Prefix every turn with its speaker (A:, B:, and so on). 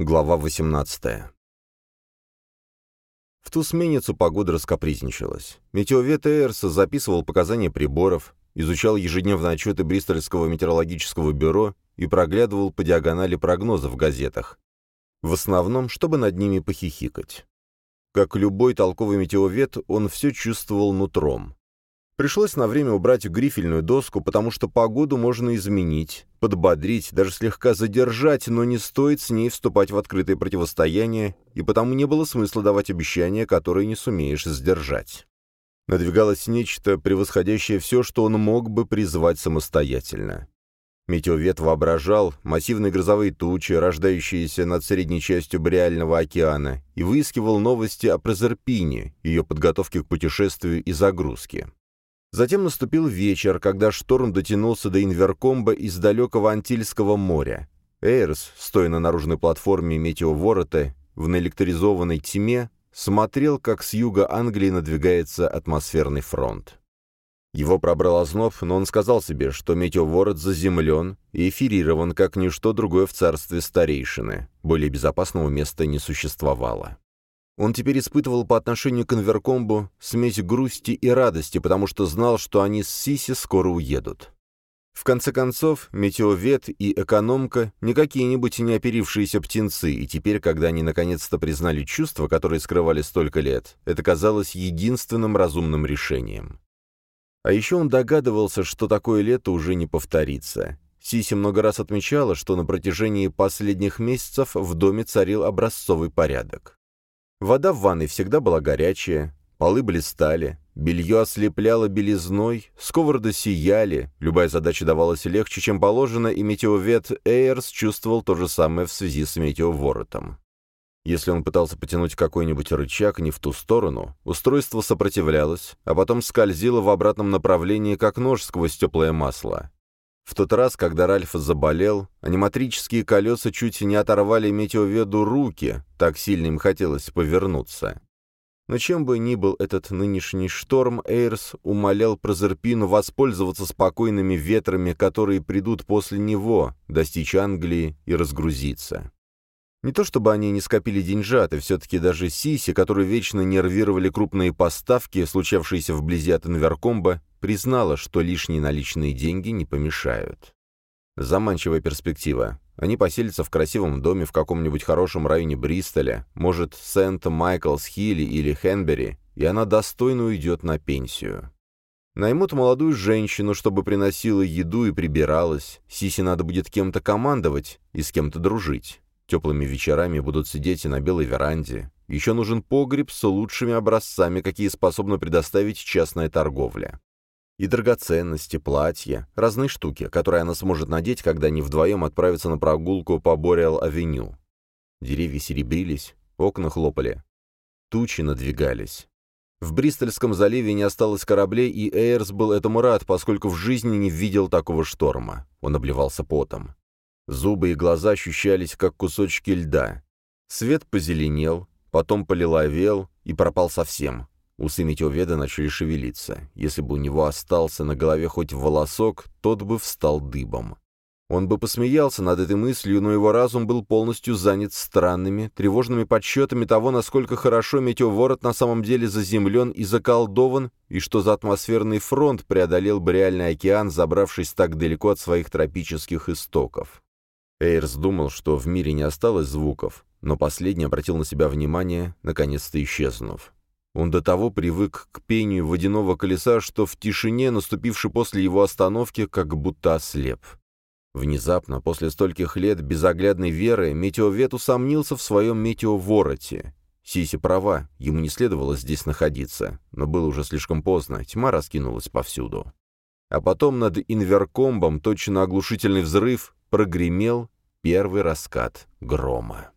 A: Глава 18. В ту сменицу погода раскопризничалась. Метеовед Эйрса записывал показания приборов, изучал ежедневные отчеты Бристольского метеорологического бюро и проглядывал по диагонали прогнозов в газетах. В основном, чтобы над ними похихикать. Как любой толковый метеовед, он все чувствовал нутром. Пришлось на время убрать грифельную доску, потому что погоду можно изменить, подбодрить, даже слегка задержать, но не стоит с ней вступать в открытое противостояние, и потому не было смысла давать обещания, которые не сумеешь сдержать. Надвигалось нечто, превосходящее все, что он мог бы призвать самостоятельно. Метеовед воображал массивные грозовые тучи, рождающиеся над средней частью Бреального океана, и выискивал новости о Прозерпине, ее подготовке к путешествию и загрузке. Затем наступил вечер, когда шторм дотянулся до Инверкомба из далекого Антильского моря. Эйрс, стоя на наружной платформе метеоворота, в наэлектризованной тьме, смотрел, как с юга Англии надвигается атмосферный фронт. Его пробрал озноб, но он сказал себе, что метеоворот заземлен и эфирирован, как ничто другое в царстве старейшины. Более безопасного места не существовало. Он теперь испытывал по отношению к Инверкомбу смесь грусти и радости, потому что знал, что они с Сиси скоро уедут. В конце концов, метеовед и экономка не какие-нибудь неоперившиеся птенцы, и теперь, когда они наконец-то признали чувства, которые скрывали столько лет, это казалось единственным разумным решением. А еще он догадывался, что такое лето уже не повторится. Сиси много раз отмечала, что на протяжении последних месяцев в доме царил образцовый порядок. Вода в ванной всегда была горячая, полы блистали, белье ослепляло белизной, сковороды сияли, любая задача давалась легче, чем положено, и метеовед Эйрс чувствовал то же самое в связи с метеоворотом. Если он пытался потянуть какой-нибудь рычаг не в ту сторону, устройство сопротивлялось, а потом скользило в обратном направлении, как нож сквозь теплое масло. В тот раз, когда Ральф заболел, аниматрические колеса чуть не оторвали метеоведу руки, так сильно им хотелось повернуться. Но чем бы ни был этот нынешний шторм, Эйрс умолял Прозерпину воспользоваться спокойными ветрами, которые придут после него, достичь Англии и разгрузиться. Не то чтобы они не скопили деньжат, и все-таки даже Сиси, которые вечно нервировали крупные поставки, случавшиеся вблизи от Инверкомба, признала, что лишние наличные деньги не помешают. Заманчивая перспектива. Они поселятся в красивом доме в каком-нибудь хорошем районе Бристоля, может, Сент-Майклс-Хилли или Хенбери, и она достойно уйдет на пенсию. Наймут молодую женщину, чтобы приносила еду и прибиралась. Сиси надо будет кем-то командовать и с кем-то дружить. Теплыми вечерами будут сидеть и на белой веранде. Еще нужен погреб с лучшими образцами, какие способна предоставить частная торговля. И драгоценности, платья, разные штуки, которые она сможет надеть, когда они вдвоем отправятся на прогулку по Бореал-авеню. Деревья серебрились, окна хлопали. Тучи надвигались. В Бристольском заливе не осталось кораблей, и Эйрс был этому рад, поскольку в жизни не видел такого шторма. Он обливался потом. Зубы и глаза ощущались, как кусочки льда. Свет позеленел, потом полиловел и пропал совсем. Усы метеоведа начали шевелиться. Если бы у него остался на голове хоть волосок, тот бы встал дыбом. Он бы посмеялся над этой мыслью, но его разум был полностью занят странными, тревожными подсчетами того, насколько хорошо метеоворот на самом деле заземлен и заколдован, и что за атмосферный фронт преодолел бы реальный океан, забравшись так далеко от своих тропических истоков. Эйрс думал, что в мире не осталось звуков, но последний обратил на себя внимание, наконец-то исчезнув. Он до того привык к пению водяного колеса, что в тишине, наступившей после его остановки, как будто ослеп. Внезапно, после стольких лет безоглядной веры, метеовед усомнился в своем метеовороте. Сиси права, ему не следовало здесь находиться, но было уже слишком поздно, тьма раскинулась повсюду. А потом над инверкомбом точно оглушительный взрыв прогремел первый раскат грома.